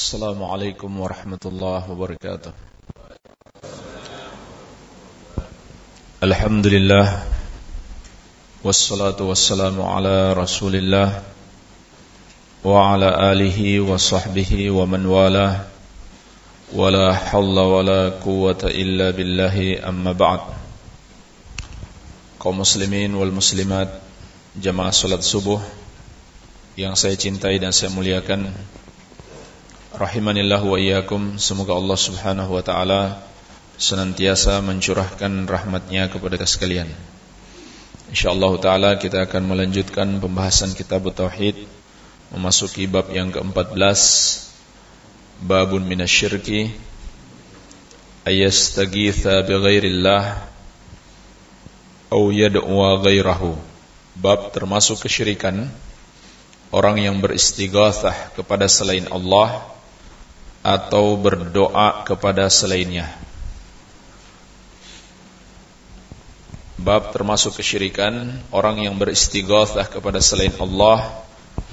السلام عليكم ورحمة الله وبركاته الحمد لله والصلاة والسلام على رسول الله وعلى آله وصحبه ومن والاه ولا حول ولا قوة إلا بالله أما بعد kaum muslimin wal muslimat jamaah salat subuh yang saya cintai dan saya muliakan Rahimanillah wa iyyakum. Semoga Allah subhanahu wa ta'ala Senantiasa mencurahkan rahmatnya kepada kita sekalian InsyaAllah ta'ala kita akan melanjutkan Pembahasan kitab Tauhid Memasuki bab yang ke-14 Babun minasyirki. Ayastagitha bighairillah Au yad'wa ghairahu. Bab termasuk kesyirikan. Orang yang beristighathah kepada selain Allah atau berdoa kepada selainnya. Bab termasuk kesyirikan orang yang beristighatsah kepada selain Allah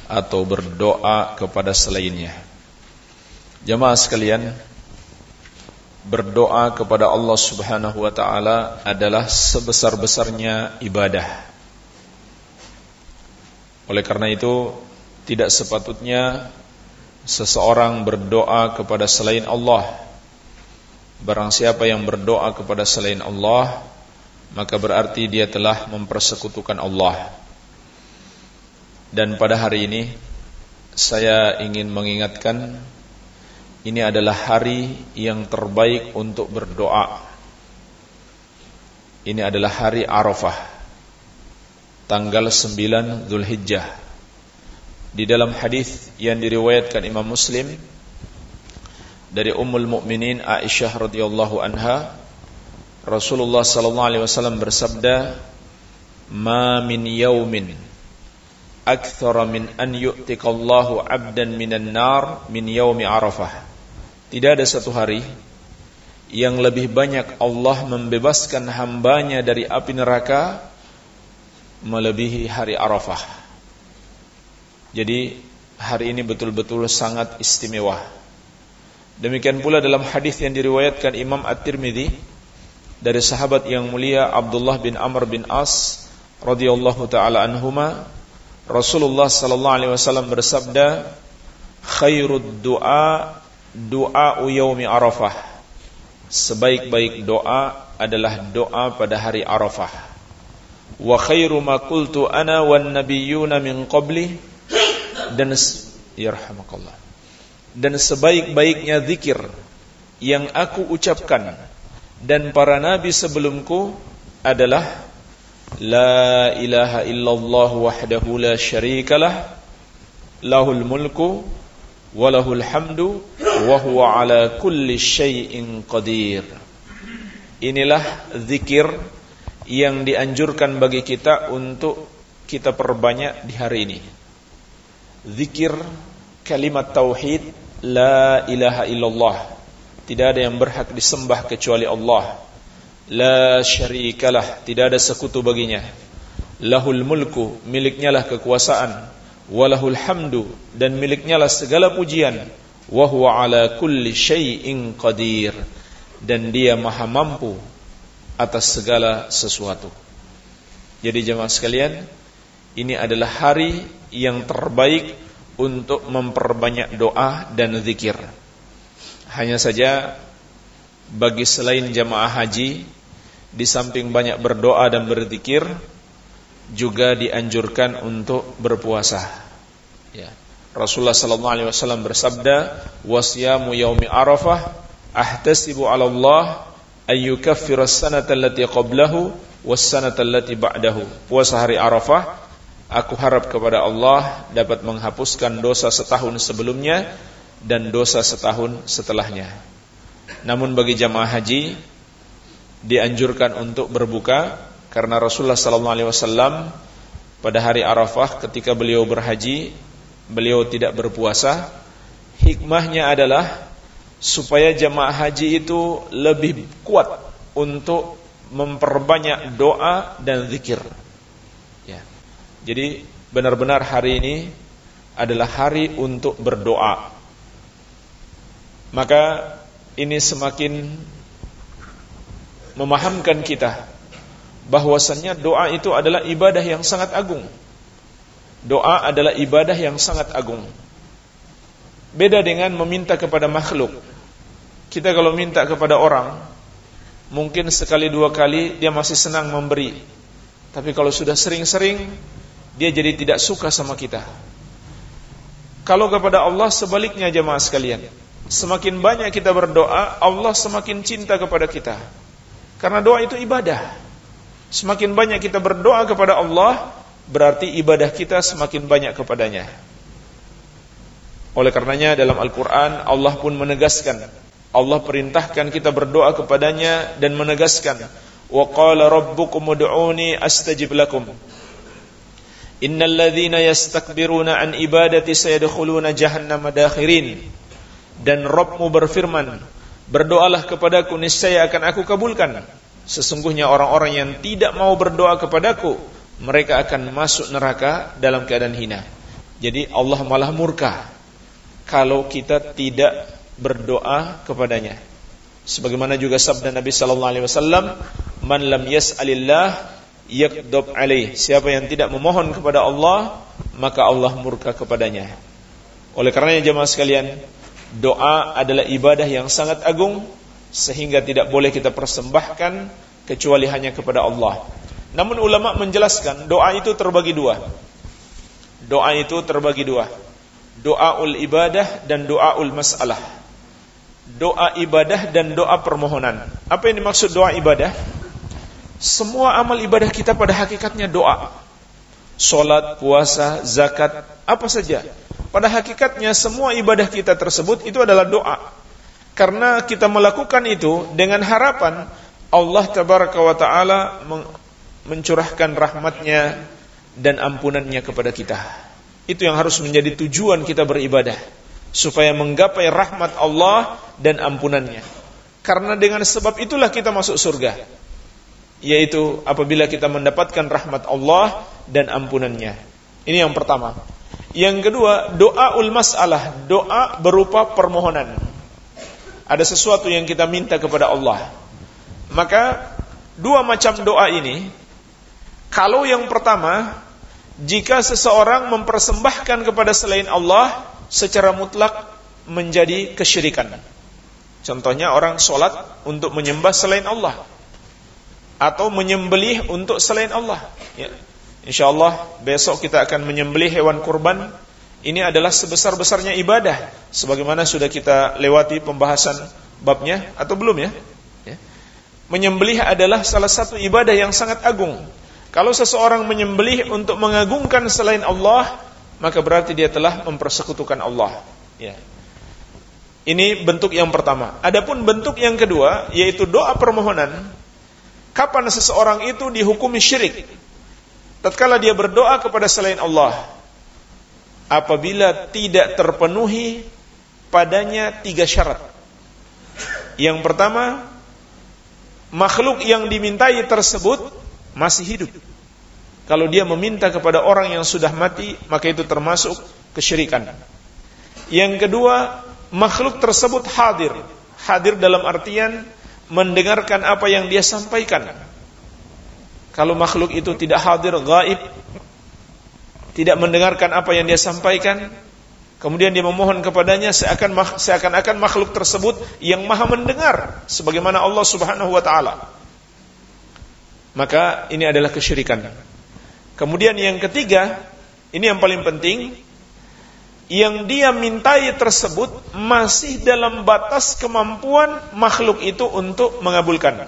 atau berdoa kepada selainnya. Jemaah sekalian, berdoa kepada Allah Subhanahu wa taala adalah sebesar-besarnya ibadah. Oleh karena itu, tidak sepatutnya seseorang berdoa kepada selain Allah. Barang siapa yang berdoa kepada selain Allah Maka berarti dia telah mempersekutukan Allah. Dan pada hari ini Saya ingin mengingatkan Ini adalah hari yang terbaik untuk berdoa. Ini adalah hari Arafah Tanggal 9 Zulhijjah di dalam hadis yang diriwayatkan Imam Muslim dari Ummul Mukminin Aisyah radhiyallahu anha Rasulullah sallallahu alaihi wasallam bersabda ma min yaumin akthara min an yu'tikallahu 'abdan minan nar min yaumi arafah. Tidak ada satu hari yang lebih banyak Allah membebaskan hambanya dari api neraka melebihi hari Arafah jadi hari ini betul-betul sangat istimewa. Demikian pula dalam hadis yang diriwayatkan Imam At-Tirmidzi dari sahabat yang mulia Abdullah bin Amr bin As radhiyallahu taala anhuma Rasulullah sallallahu alaihi wasallam bersabda khairud du'a du'a yaumi Arafah sebaik-baik doa adalah doa pada hari Arafah wa khairu ma qultu ana wan nabiyyuna min qabli dan yarhamakallah dan sebaik-baiknya zikir yang aku ucapkan dan para nabi sebelumku adalah la ilaha illallah wahdahu la syarikalah lahul mulku wa lahul hamdu wa ala kulli syai'in qadir. Inilah zikir yang dianjurkan bagi kita untuk kita perbanyak di hari ini zikir kalimat tauhid la ilaha illallah. Tidak ada yang berhak disembah kecuali Allah. La syarikalah tidak ada sekutu baginya. Lahul mulku miliknya lah kekuasaan. Walahul hamdu dan miliknya lah segala pujian. Wa huwa ala kulli syai'in qadir. Dan dia maha mampu atas segala sesuatu. Jadi jemaah sekalian ini adalah hari yang terbaik untuk memperbanyak doa dan zikir. Hanya saja bagi selain jamaah haji di samping banyak berdoa dan berzikir juga dianjurkan untuk berpuasa. Ya. Rasulullah sallallahu alaihi wasallam bersabda, "Wasyamu yaumi Arafah ahtasibu 'ala Allah ay yukaffira as-sanata allati qablahu was-sanata allati ba'dahu." Puasa hari Arafah Aku harap kepada Allah dapat menghapuskan dosa setahun sebelumnya dan dosa setahun setelahnya. Namun bagi jamaah haji dianjurkan untuk berbuka karena Rasulullah sallallahu alaihi wasallam pada hari Arafah ketika beliau berhaji beliau tidak berpuasa. Hikmahnya adalah supaya jamaah haji itu lebih kuat untuk memperbanyak doa dan zikir. Jadi benar-benar hari ini adalah hari untuk berdoa. Maka ini semakin memahamkan kita bahwasannya doa itu adalah ibadah yang sangat agung. Doa adalah ibadah yang sangat agung. Beda dengan meminta kepada makhluk. Kita kalau minta kepada orang, mungkin sekali dua kali dia masih senang memberi. Tapi kalau sudah sering-sering, dia jadi tidak suka sama kita. Kalau kepada Allah sebaliknya jemaah sekalian. Semakin banyak kita berdoa, Allah semakin cinta kepada kita. Karena doa itu ibadah. Semakin banyak kita berdoa kepada Allah, berarti ibadah kita semakin banyak kepadanya. Oleh karenanya dalam Al-Quran Allah pun menegaskan Allah perintahkan kita berdoa kepadanya dan menegaskan qala rabbukum ud'uni astajib lakum innal ladzina yastakbiruna an ibadati sayadkhuluna jahannam dakhirin dan Rabbmu berfirman berdoalah kepadaku niscaya akan aku kabulkan sesungguhnya orang-orang yang tidak mau berdoa kepadaku mereka akan masuk neraka dalam keadaan hina. Jadi Allah malah murka kalau kita tidak berdoa kepadanya. Sebagaimana juga sabda Nabi sallallahu alaihi wasallam, "Man lam yas'alillah yakdub alaih." Siapa yang tidak memohon kepada Allah, maka Allah murka kepadanya. Oleh karenanya jemaah sekalian, doa adalah ibadah yang sangat agung sehingga tidak boleh kita persembahkan kecuali hanya kepada Allah. Namun ulama menjelaskan doa itu terbagi dua. Doa itu terbagi dua. Doaul ibadah dan doaul masalah. Doa ibadah dan doa permohonan. Apa yang dimaksud doa ibadah? Semua amal ibadah kita pada hakikatnya doa. Salat, puasa, zakat, apa saja. Pada hakikatnya semua ibadah kita tersebut itu adalah doa. Karena kita melakukan itu dengan harapan Allah tabaraka wa taala mencurahkan rahmatnya dan ampunannya kepada kita. Itu yang harus menjadi tujuan kita beribadah. Supaya menggapai rahmat Allah dan ampunannya. Karena dengan sebab itulah kita masuk surga. Yaitu apabila kita mendapatkan rahmat Allah dan ampunannya. Ini yang pertama. Yang kedua, doa ul masalah, doa berupa permohonan. Ada sesuatu yang kita minta kepada Allah. Maka dua macam doa ini kalau yang pertama, jika seseorang mempersembahkan kepada selain Allah secara mutlak menjadi kesyirikan. Contohnya orang sholat untuk menyembah selain Allah atau menyembelih untuk selain Allah. Ya. Insya Allah besok kita akan menyembelih hewan kurban. Ini adalah sebesar-besarnya ibadah, sebagaimana sudah kita lewati pembahasan babnya atau belum ya? ya. Menyembelih adalah salah satu ibadah yang sangat agung kalau seseorang menyembelih untuk mengagungkan selain Allah, maka berarti dia telah mempersekutukan Allah. Ya. Ini bentuk yang pertama. Adapun bentuk yang kedua, yaitu doa permohonan. Kapan seseorang itu dihukumi syirik? Tatkala dia berdoa kepada selain Allah. Apabila tidak terpenuhi padanya tiga syarat. Yang pertama, makhluk yang dimintai tersebut masih hidup. Kalau dia meminta kepada orang yang sudah mati, maka itu termasuk kesyirikan. Yang kedua, makhluk tersebut hadir. Hadir dalam artian mendengarkan apa yang dia sampaikan. Kalau makhluk itu tidak hadir, gaib, tidak mendengarkan apa yang dia sampaikan, kemudian dia memohon kepadanya seakan-akan makhluk tersebut yang maha mendengar sebagaimana Allah Subhanahu wa taala maka ini adalah kesyirikan. Kemudian yang ketiga, ini yang paling penting, yang dia mintai tersebut masih dalam batas kemampuan makhluk itu untuk mengabulkan.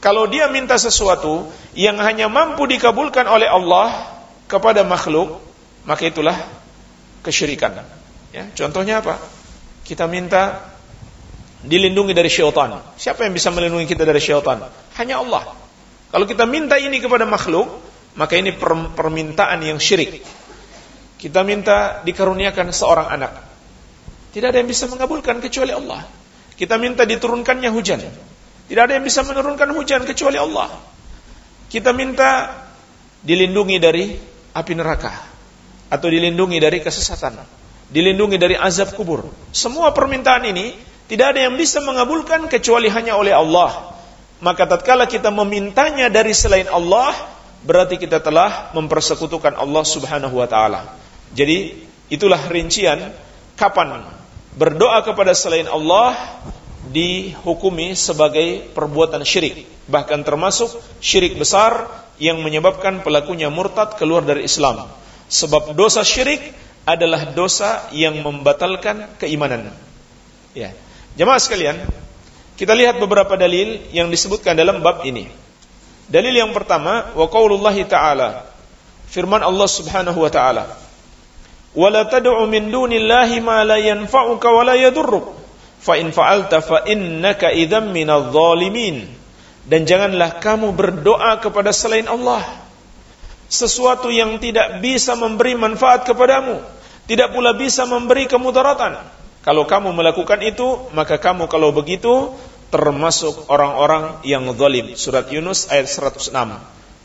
Kalau dia minta sesuatu yang hanya mampu dikabulkan oleh Allah kepada makhluk, maka itulah kesyirikan. Ya, contohnya apa? Kita minta dilindungi dari syaitan. Siapa yang bisa melindungi kita dari syaitan? Hanya Allah. Kalau kita minta ini kepada makhluk, maka ini permintaan yang syirik. Kita minta dikaruniakan seorang anak. Tidak ada yang bisa mengabulkan kecuali Allah. Kita minta diturunkannya hujan. Tidak ada yang bisa menurunkan hujan kecuali Allah. Kita minta dilindungi dari api neraka atau dilindungi dari kesesatan, dilindungi dari azab kubur. Semua permintaan ini Tidak ada yang bisa mengabulkan kecuali hanya oleh Allah. Maka tatkala kita memintanya dari selain Allah, berarti kita telah mempersekutukan Allah Subhanahu wa taala. Jadi, itulah rincian kapan berdoa kepada selain Allah dihukumi sebagai perbuatan syirik, bahkan termasuk syirik besar yang menyebabkan pelakunya murtad keluar dari Islam. Sebab dosa syirik adalah dosa yang membatalkan keimanan. Ya. Jemaah sekalian, kita lihat beberapa dalil yang disebutkan dalam bab ini. Dalil yang pertama, wa ta'ala. Firman Allah Subhanahu wa taala. Min dunillahi ma la yanfa'uka wa la yadurruk. Fa in fa'alta fa innaka idzam minadh dhalimin. Dan janganlah kamu berdoa kepada selain Allah sesuatu yang tidak bisa memberi manfaat kepadamu, tidak pula bisa memberi kemudaratan. Kalau kamu melakukan itu, maka kamu kalau begitu termasuk orang-orang yang zalim. Surat Yunus ayat 106.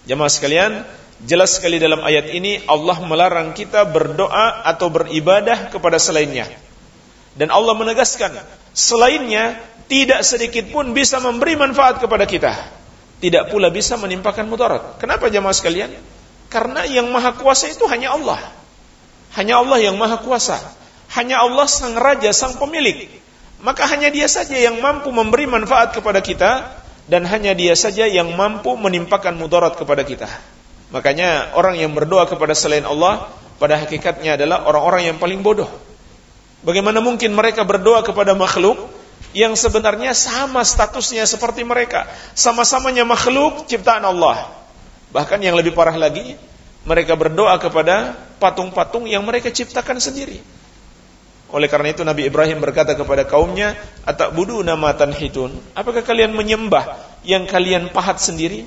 Jemaah sekalian, jelas sekali dalam ayat ini Allah melarang kita berdoa atau beribadah kepada selainnya. Dan Allah menegaskan, selainnya tidak sedikit pun bisa memberi manfaat kepada kita. Tidak pula bisa menimpakan mudarat. Kenapa jemaah sekalian? Karena yang maha kuasa itu hanya Allah. Hanya Allah yang maha kuasa. Hanya Allah sang raja, sang pemilik. Maka hanya dia saja yang mampu memberi manfaat kepada kita dan hanya dia saja yang mampu menimpakan mudarat kepada kita. Makanya orang yang berdoa kepada selain Allah pada hakikatnya adalah orang-orang yang paling bodoh. Bagaimana mungkin mereka berdoa kepada makhluk yang sebenarnya sama statusnya seperti mereka, sama-samanya makhluk ciptaan Allah. Bahkan yang lebih parah lagi, mereka berdoa kepada patung-patung yang mereka ciptakan sendiri. Oleh karena itu Nabi Ibrahim berkata kepada kaumnya, "Atak budu nama tanhitun." Apakah kalian menyembah yang kalian pahat sendiri?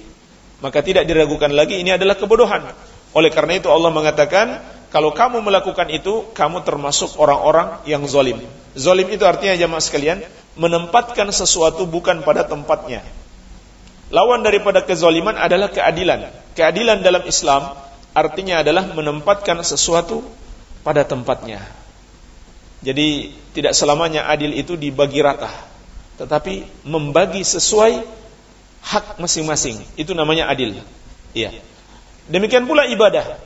Maka tidak diragukan lagi ini adalah kebodohan. Oleh karena itu Allah mengatakan, kalau kamu melakukan itu, kamu termasuk orang-orang yang zolim. Zolim itu artinya jamaah sekalian, menempatkan sesuatu bukan pada tempatnya. Lawan daripada kezaliman adalah keadilan. Keadilan dalam Islam artinya adalah menempatkan sesuatu pada tempatnya. Jadi tidak selamanya adil itu dibagi rata, tetapi membagi sesuai hak masing-masing. Itu namanya adil. Iya. Demikian pula ibadah.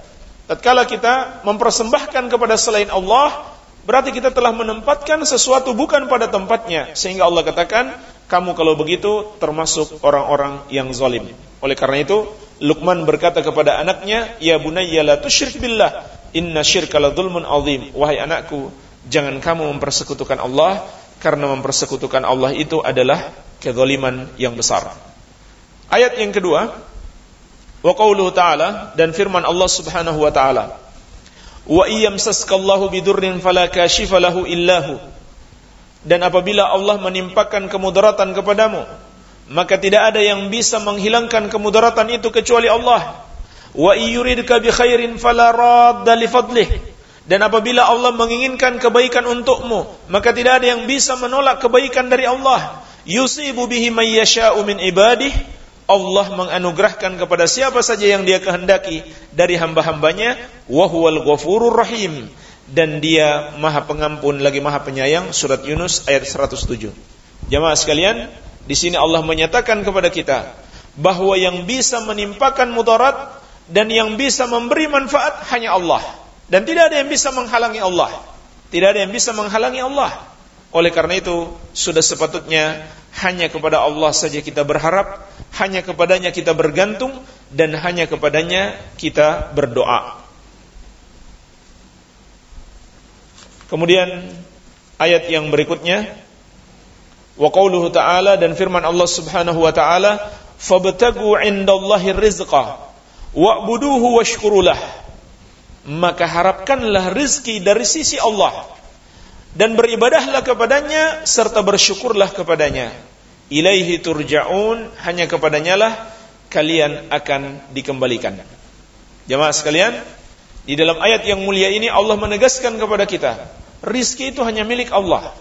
Tatkala kita mempersembahkan kepada selain Allah, berarti kita telah menempatkan sesuatu bukan pada tempatnya, sehingga Allah katakan, kamu kalau begitu termasuk orang-orang yang zalim. Oleh karena itu, Luqman berkata kepada anaknya, "Ya bunayya la tusyrik billah, inna syirka la azim." Wahai anakku, jangan kamu mempersekutukan Allah karena mempersekutukan Allah itu adalah kezaliman yang besar. Ayat yang kedua, wa qauluhu ta'ala dan firman Allah Subhanahu wa taala, "Wa iyyamsaskallahu bidurrin fala kashifa lahu illahu." Dan apabila Allah menimpakan kemudaratan kepadamu, maka tidak ada yang bisa menghilangkan kemudaratan itu kecuali Allah. Wa iyuridka bi khairin fala radda li fadlih. Dan apabila Allah menginginkan kebaikan untukmu, maka tidak ada yang bisa menolak kebaikan dari Allah. Yusibu bihi may yasha'u min ibadih. Allah menganugerahkan kepada siapa saja yang dia kehendaki dari hamba-hambanya. Wa huwal ghafurur rahim. Dan dia maha pengampun lagi maha penyayang surat Yunus ayat 107 jamaah sekalian di sini Allah menyatakan kepada kita bahwa yang bisa menimpakan mudarat dan yang bisa memberi manfaat hanya Allah. Dan tidak ada yang bisa menghalangi Allah. Tidak ada yang bisa menghalangi Allah oleh karena itu sudah sepatutnya hanya kepada Allah saja kita berharap hanya kepadanya kita bergantung dan hanya kepadanya kita berdoa. Kemudian ayat yang berikutnya. Wa qauluhu ta'ala dan firman Allah Subhanahu wa ta'ala fabtagu 'indallahi rizqa wa'buduhu washkurulah. Maka harapkanlah rizki dari sisi Allah dan beribadahlah kepadanya serta bersyukurlah kepadanya ilaihi turja'un hanya kepadanya lah kalian akan dikembalikan jemaah sekalian di dalam ayat yang mulia ini Allah menegaskan kepada kita rizki itu hanya milik Allah.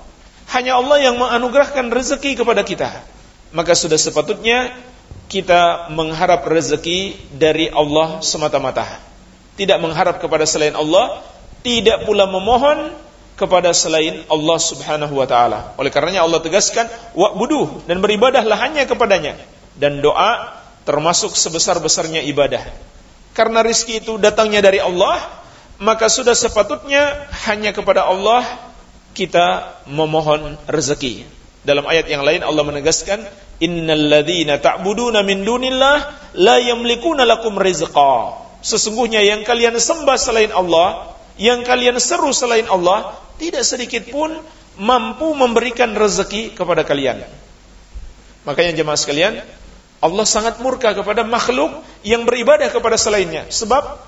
Hanya Allah yang menganugerahkan rezeki kepada kita. Maka sudah sepatutnya kita mengharap rezeki dari Allah semata-mata. Tidak mengharap kepada selain Allah, tidak pula memohon kepada selain Allah Subhanahu wa taala. Oleh karenanya Allah tegaskan wa'buduh dan beribadahlah hanya kepadanya dan doa termasuk sebesar-besarnya ibadah. Karena rizki itu datangnya dari Allah, maka sudah sepatutnya hanya kepada Allah kita memohon rezeki. Dalam ayat yang lain Allah menegaskan, "Innal ladzina ta'buduna min dunillah la yamlikuna lakum rizqa." Sesungguhnya yang kalian sembah selain Allah, yang kalian seru selain Allah, tidak sedikit pun mampu memberikan rezeki kepada kalian. Makanya jemaah sekalian, Allah sangat murka kepada makhluk yang beribadah kepada selainnya. Sebab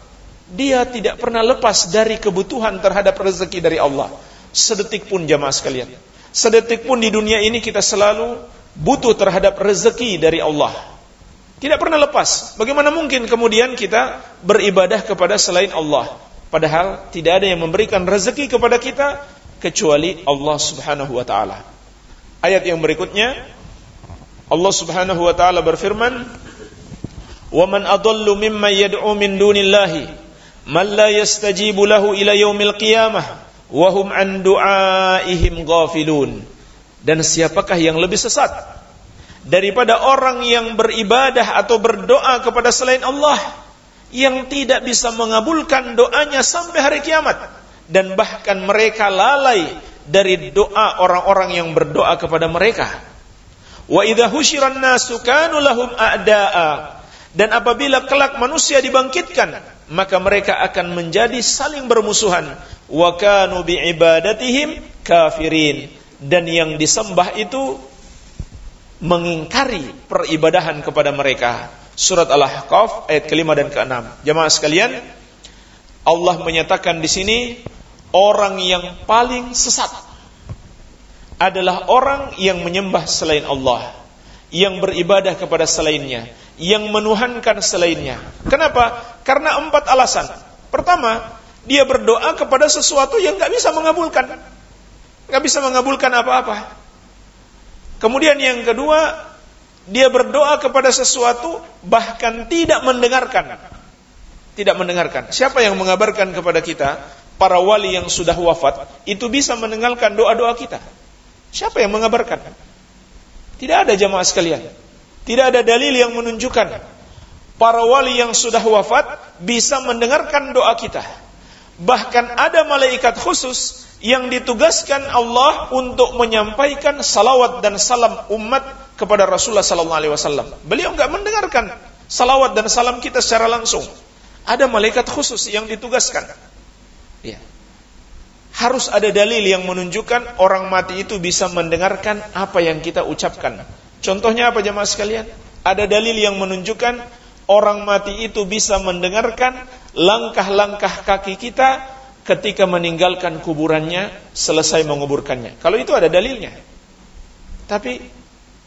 dia tidak pernah lepas dari kebutuhan terhadap rezeki dari Allah. Sedetik pun jemaah sekalian. Sedetik pun di dunia ini kita selalu butuh terhadap rezeki dari Allah. Tidak pernah lepas. Bagaimana mungkin kemudian kita beribadah kepada selain Allah? Padahal tidak ada yang memberikan rezeki kepada kita kecuali Allah Subhanahu wa taala. Ayat yang berikutnya Allah Subhanahu wa taala berfirman, "Wa man adallu mimman yad'u min dunillahi man la yastajibu lahu ila yaumil qiyamah wa hum an du'aihim ghafilun." Dan siapakah yang lebih sesat daripada orang yang beribadah atau berdoa kepada selain Allah yang tidak bisa mengabulkan doanya sampai hari kiamat. Dan bahkan mereka lalai dari doa orang-orang yang berdoa kepada mereka. Wa idza husyiran nasu kanu lahum a'da'a. Dan apabila kelak manusia dibangkitkan maka mereka akan menjadi saling bermusuhan. Wa kanu biibadatihim kafirin. Dan yang disembah itu mengingkari peribadahan kepada mereka surat Al-Ahqaf ayat kelima dan keenam. Jemaah sekalian, Allah menyatakan di sini orang yang paling sesat adalah orang yang menyembah selain Allah, yang beribadah kepada selainnya, yang menuhankan selainnya. Kenapa? Karena empat alasan. Pertama, dia berdoa kepada sesuatu yang nggak bisa mengabulkan, nggak bisa mengabulkan apa-apa. Kemudian yang kedua, dia berdoa kepada sesuatu bahkan tidak mendengarkan. Tidak mendengarkan. Siapa yang mengabarkan kepada kita para wali yang sudah wafat itu bisa mendengarkan doa-doa kita? Siapa yang mengabarkan? Tidak ada jamaah sekalian. Tidak ada dalil yang menunjukkan para wali yang sudah wafat bisa mendengarkan doa kita. Bahkan ada malaikat khusus yang ditugaskan Allah untuk menyampaikan salawat dan salam umat kepada Rasulullah sallallahu alaihi wasallam. Beliau enggak mendengarkan salawat dan salam kita secara langsung. Ada malaikat khusus yang ditugaskan. Ya. Harus ada dalil yang menunjukkan orang mati itu bisa mendengarkan apa yang kita ucapkan. Contohnya apa jemaah sekalian? Ada dalil yang menunjukkan orang mati itu bisa mendengarkan langkah-langkah kaki kita ketika meninggalkan kuburannya selesai menguburkannya. Kalau itu ada dalilnya. Tapi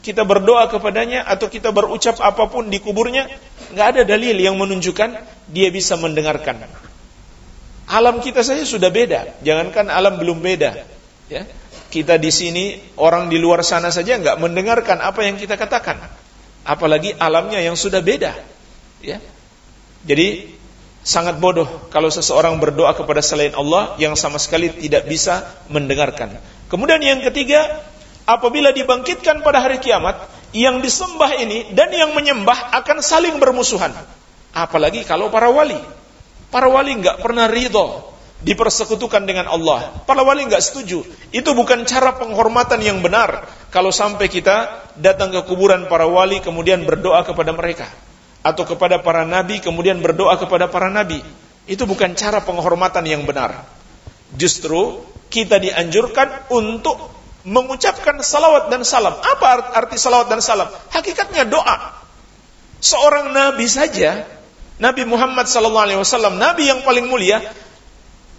kita berdoa kepadanya atau kita berucap apa pun di kuburnya, nggak ada dalil yang menunjukkan dia bisa mendengarkan. Alam kita saja sudah beda, jangankan alam belum beda. Ya, kita di sini orang di luar sana saja nggak mendengarkan apa yang kita katakan, apalagi alamnya yang sudah beda. Ya, jadi sangat bodoh kalau seseorang berdoa kepada selain Allah yang sama sekali tidak bisa mendengarkan. Kemudian yang ketiga, apabila dibangkitkan pada hari kiamat, yang disembah ini dan yang menyembah akan saling bermusuhan. Apalagi kalau para wali. Para wali nggak pernah ridho dipersekutukan dengan Allah. Para wali nggak setuju. Itu bukan cara penghormatan yang benar. Kalau sampai kita datang ke kuburan para wali kemudian berdoa kepada mereka. Atau kepada para nabi kemudian berdoa kepada para nabi. Itu bukan cara penghormatan yang benar. Justru kita dianjurkan untuk mengucapkan salawat dan salam. Apa arti salawat dan salam? Hakikatnya doa. Seorang nabi saja, Nabi Muhammad SAW, nabi yang paling mulia,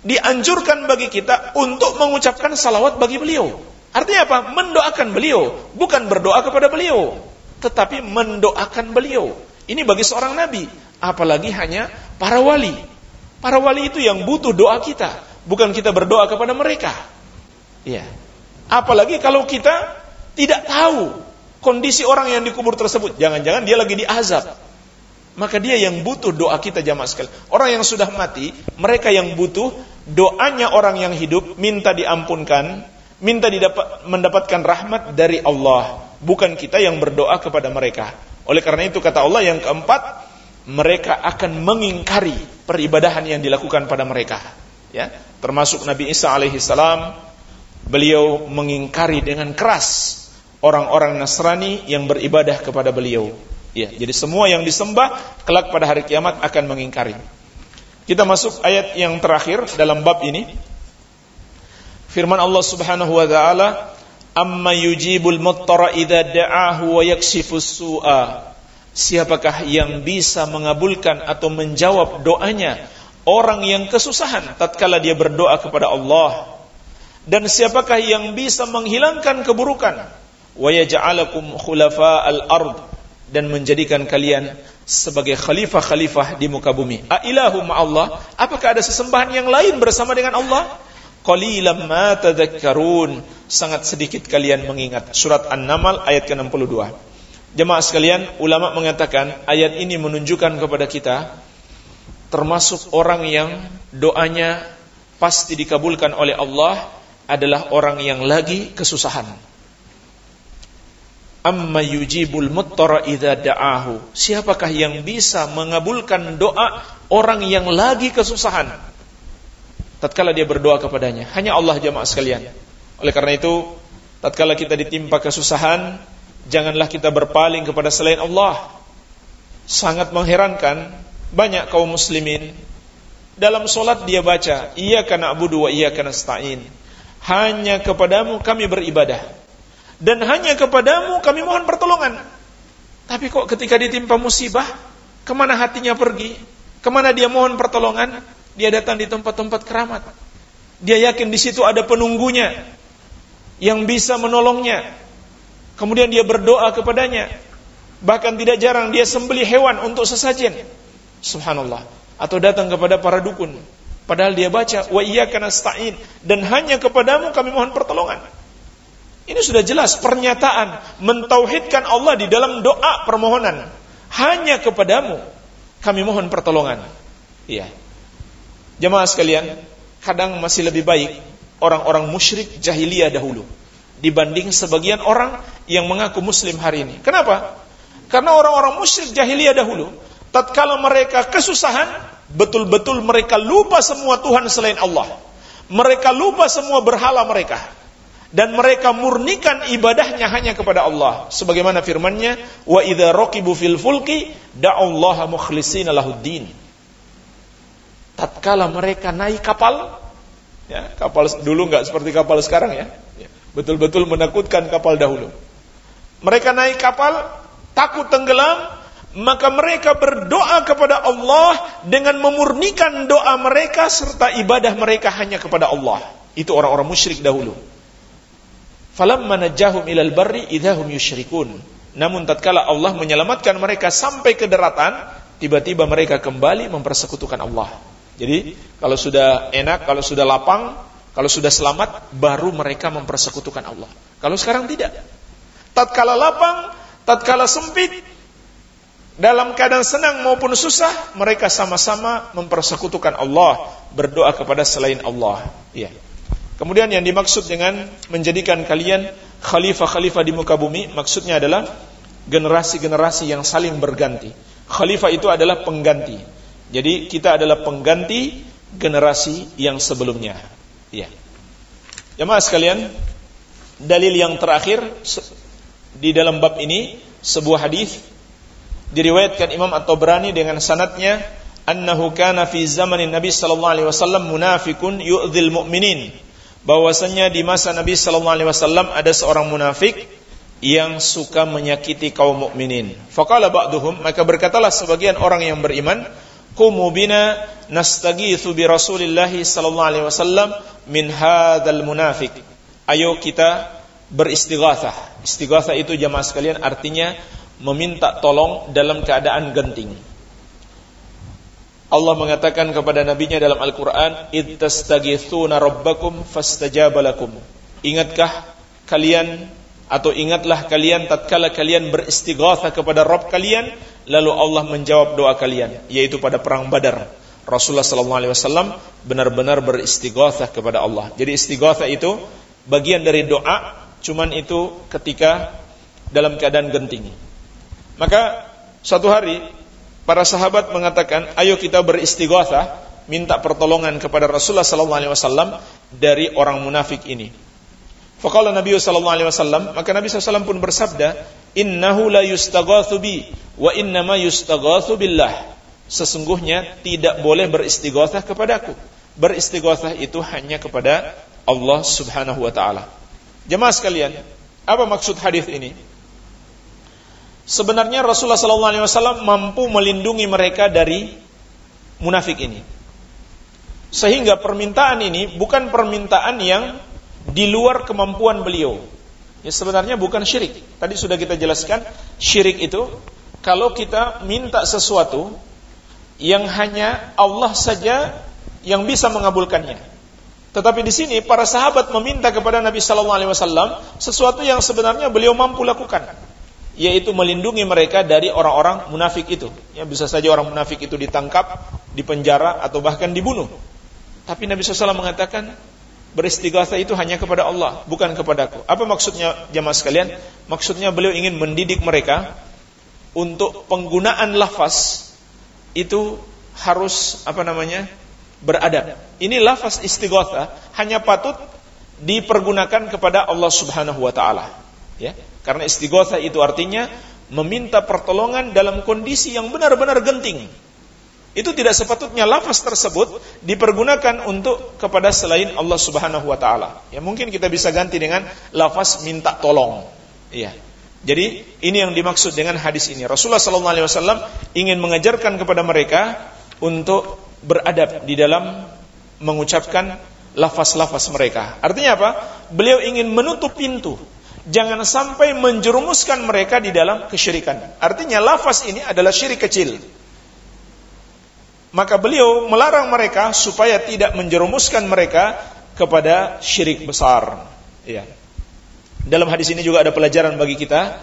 dianjurkan bagi kita untuk mengucapkan salawat bagi beliau. Artinya apa? Mendoakan beliau, bukan berdoa kepada beliau, tetapi mendoakan beliau. Ini bagi seorang nabi, apalagi hanya para wali. Para wali itu yang butuh doa kita, bukan kita berdoa kepada mereka. Iya. Apalagi kalau kita tidak tahu kondisi orang yang dikubur tersebut. Jangan-jangan dia lagi diazab. Maka dia yang butuh doa kita jamaah sekali. Orang yang sudah mati, mereka yang butuh doanya orang yang hidup minta diampunkan, minta didapat, mendapatkan rahmat dari Allah, bukan kita yang berdoa kepada mereka. Oleh karena itu kata Allah yang keempat, mereka akan mengingkari peribadahan yang dilakukan pada mereka. Ya, termasuk Nabi Isa alaihi salam, beliau mengingkari dengan keras orang-orang Nasrani yang beribadah kepada beliau. Ya, jadi semua yang disembah kelak pada hari kiamat akan mengingkari. Kita masuk ayat yang terakhir dalam bab ini. Firman Allah Subhanahu wa taala, "Amma yujibul muttara idza da'ahu wa yakshifus su'a." Siapakah yang bisa mengabulkan atau menjawab doanya orang yang kesusahan tatkala dia berdoa kepada Allah? Dan siapakah yang bisa menghilangkan keburukan? Wa yaj'alakum khulafa'al ard dan menjadikan kalian sebagai khalifah-khalifah di muka bumi. Ailahu Allah? Apakah ada sesembahan yang lain bersama dengan Allah? Qalilam ma tadhakkarun. Sangat sedikit kalian mengingat. Surat An-Naml ayat ke-62. Jemaah sekalian, ulama mengatakan ayat ini menunjukkan kepada kita termasuk orang yang doanya pasti dikabulkan oleh Allah adalah orang yang lagi kesusahan amma yujibul muttara idza da'ahu. Siapakah yang bisa mengabulkan doa orang yang lagi kesusahan? Tatkala dia berdoa kepadanya, hanya Allah jamaah sekalian. Oleh karena itu, tatkala kita ditimpa kesusahan, janganlah kita berpaling kepada selain Allah. Sangat mengherankan banyak kaum muslimin dalam solat dia baca, Iyyaka na'budu wa iyyaka nasta'in. Hanya kepadamu kami beribadah dan hanya kepadamu kami mohon pertolongan. Tapi kok ketika ditimpa musibah, ke mana hatinya pergi? Ke mana dia mohon pertolongan? Dia datang di tempat-tempat keramat. Dia yakin di situ ada penunggunya yang bisa menolongnya. Kemudian dia berdoa kepadanya. Bahkan tidak jarang dia sembeli hewan untuk sesajen. Subhanallah. Atau datang kepada para dukun. Padahal dia baca wa iyyaka nasta'in dan hanya kepadamu kami mohon pertolongan. Ini sudah jelas pernyataan mentauhidkan Allah di dalam doa permohonan. Hanya kepadamu kami mohon pertolongan. Iya. Jemaah sekalian, kadang masih lebih baik orang-orang musyrik jahiliyah dahulu dibanding sebagian orang yang mengaku muslim hari ini. Kenapa? Karena orang-orang musyrik jahiliyah dahulu, tatkala mereka kesusahan, betul-betul mereka lupa semua Tuhan selain Allah. Mereka lupa semua berhala mereka dan mereka murnikan ibadahnya hanya kepada Allah sebagaimana firman-Nya wa idza raqibu fil fulki da'allaha mukhlishina lahuddin tatkala mereka naik kapal ya kapal dulu nggak seperti kapal sekarang ya, ya betul-betul menakutkan kapal dahulu mereka naik kapal takut tenggelam maka mereka berdoa kepada Allah dengan memurnikan doa mereka serta ibadah mereka hanya kepada Allah itu orang-orang musyrik dahulu falamma najahum ilal barri idahum yusyrikun. Namun tatkala Allah menyelamatkan mereka sampai ke daratan, tiba-tiba mereka kembali mempersekutukan Allah. Jadi, kalau sudah enak, kalau sudah lapang, kalau sudah selamat, baru mereka mempersekutukan Allah. Kalau sekarang tidak. Tatkala lapang, tatkala sempit, dalam keadaan senang maupun susah, mereka sama-sama mempersekutukan Allah, berdoa kepada selain Allah. Iya. Kemudian yang dimaksud dengan menjadikan kalian khalifah-khalifah di muka bumi, maksudnya adalah generasi-generasi yang saling berganti. Khalifah itu adalah pengganti. Jadi kita adalah pengganti generasi yang sebelumnya. Ya. Jemaah sekalian, dalil yang terakhir di dalam bab ini sebuah hadis diriwayatkan Imam At-Tabrani dengan sanatnya annahu kana fi zamanin Nabi sallallahu alaihi wasallam munafikun yu'dhil mu'minin bahwasanya di masa Nabi sallallahu alaihi wasallam ada seorang munafik yang suka menyakiti kaum mukminin. Faqala ba'duhum maka berkatalah sebagian orang yang beriman, "Qumu bina nastaghitsu bi Rasulillah sallallahu alaihi wasallam min hadzal munafik." Ayo kita beristighatsah. Istighatsah itu jamaah sekalian artinya meminta tolong dalam keadaan genting. Allah mengatakan kepada nabinya dalam Al-Qur'an, "Ittastagitsuna rabbakum fastajaba lakum." Ingatkah kalian atau ingatlah kalian tatkala kalian beristighatsah kepada Rabb kalian, lalu Allah menjawab doa kalian, yaitu pada perang Badar. Rasulullah sallallahu alaihi wasallam benar-benar beristighatsah kepada Allah. Jadi istighatsah itu bagian dari doa, cuman itu ketika dalam keadaan genting. Maka suatu hari para sahabat mengatakan, "Ayo kita beristighatsah, minta pertolongan kepada Rasulullah sallallahu alaihi wasallam dari orang munafik ini." Faqala Nabi sallallahu alaihi wasallam, maka Nabi SAW pun bersabda, "Innahu la yustaghatsu bi wa innama yustaghatsu billah." sesungguhnya tidak boleh beristighatsah kepadaku. Beristighatsah itu hanya kepada Allah Subhanahu wa taala. Jemaah sekalian, apa maksud hadis ini? Sebenarnya Rasulullah sallallahu alaihi wasallam mampu melindungi mereka dari munafik ini. Sehingga permintaan ini bukan permintaan yang di luar kemampuan beliau. Ya sebenarnya bukan syirik. Tadi sudah kita jelaskan, syirik itu kalau kita minta sesuatu yang hanya Allah saja yang bisa mengabulkannya. Tetapi di sini para sahabat meminta kepada Nabi Sallallahu Alaihi Wasallam sesuatu yang sebenarnya beliau mampu lakukan, yaitu melindungi mereka dari orang-orang munafik itu. Ya bisa saja orang munafik itu ditangkap, dipenjara atau bahkan dibunuh. Tapi Nabi SAW mengatakan beristighatha itu hanya kepada Allah, bukan kepadaku. Apa maksudnya jamaah sekalian? Maksudnya beliau ingin mendidik mereka untuk penggunaan lafaz itu harus apa namanya beradab. Ini lafaz istighatha hanya patut dipergunakan kepada Allah Subhanahu wa taala. Ya, karena istighatha itu artinya meminta pertolongan dalam kondisi yang benar-benar genting. Itu tidak sepatutnya lafaz tersebut dipergunakan untuk kepada selain Allah Subhanahu wa taala. Ya mungkin kita bisa ganti dengan lafaz minta tolong. Iya. Jadi ini yang dimaksud dengan hadis ini. Rasulullah sallallahu alaihi wasallam ingin mengajarkan kepada mereka untuk beradab di dalam mengucapkan lafaz-lafaz mereka. Artinya apa? Beliau ingin menutup pintu. Jangan sampai menjerumuskan mereka di dalam kesyirikan. Artinya lafaz ini adalah syirik kecil. Maka beliau melarang mereka supaya tidak menjerumuskan mereka kepada syirik besar. Iya. Dalam hadis ini juga ada pelajaran bagi kita.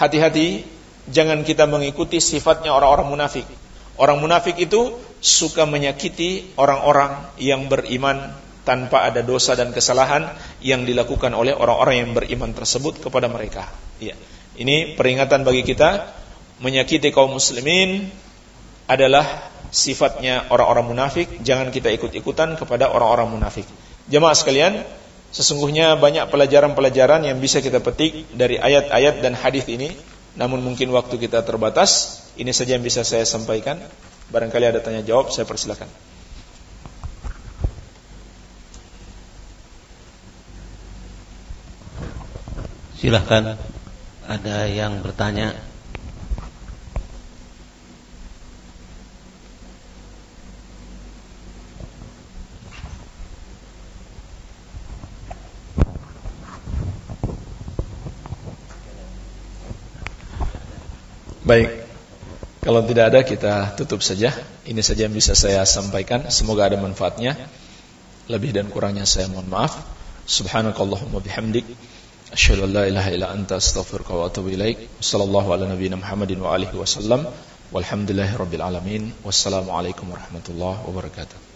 Hati-hati jangan kita mengikuti sifatnya orang-orang munafik. Orang munafik itu suka menyakiti orang-orang yang beriman tanpa ada dosa dan kesalahan yang dilakukan oleh orang-orang yang beriman tersebut kepada mereka. Ya. Ini peringatan bagi kita menyakiti kaum muslimin adalah sifatnya orang-orang munafik, jangan kita ikut-ikutan kepada orang-orang munafik. Jemaah sekalian, Sesungguhnya banyak pelajaran-pelajaran yang bisa kita petik dari ayat-ayat dan hadis ini. Namun mungkin waktu kita terbatas. Ini saja yang bisa saya sampaikan. Barangkali ada tanya jawab, saya persilakan. Silahkan ada yang bertanya Baik. Kalau tidak ada kita tutup saja. Ini saja yang bisa saya sampaikan. Semoga ada manfaatnya. Lebih dan kurangnya saya mohon maaf. Subhanakallahumma bihamdik. Asyhadu an la ilaha illa anta astaghfiruka wa atubu ilaik. Sallallahu ala nabiyyina Muhammadin wa alihi wasallam. Walhamdulillahirabbil alamin. Wassalamualaikum warahmatullahi wabarakatuh.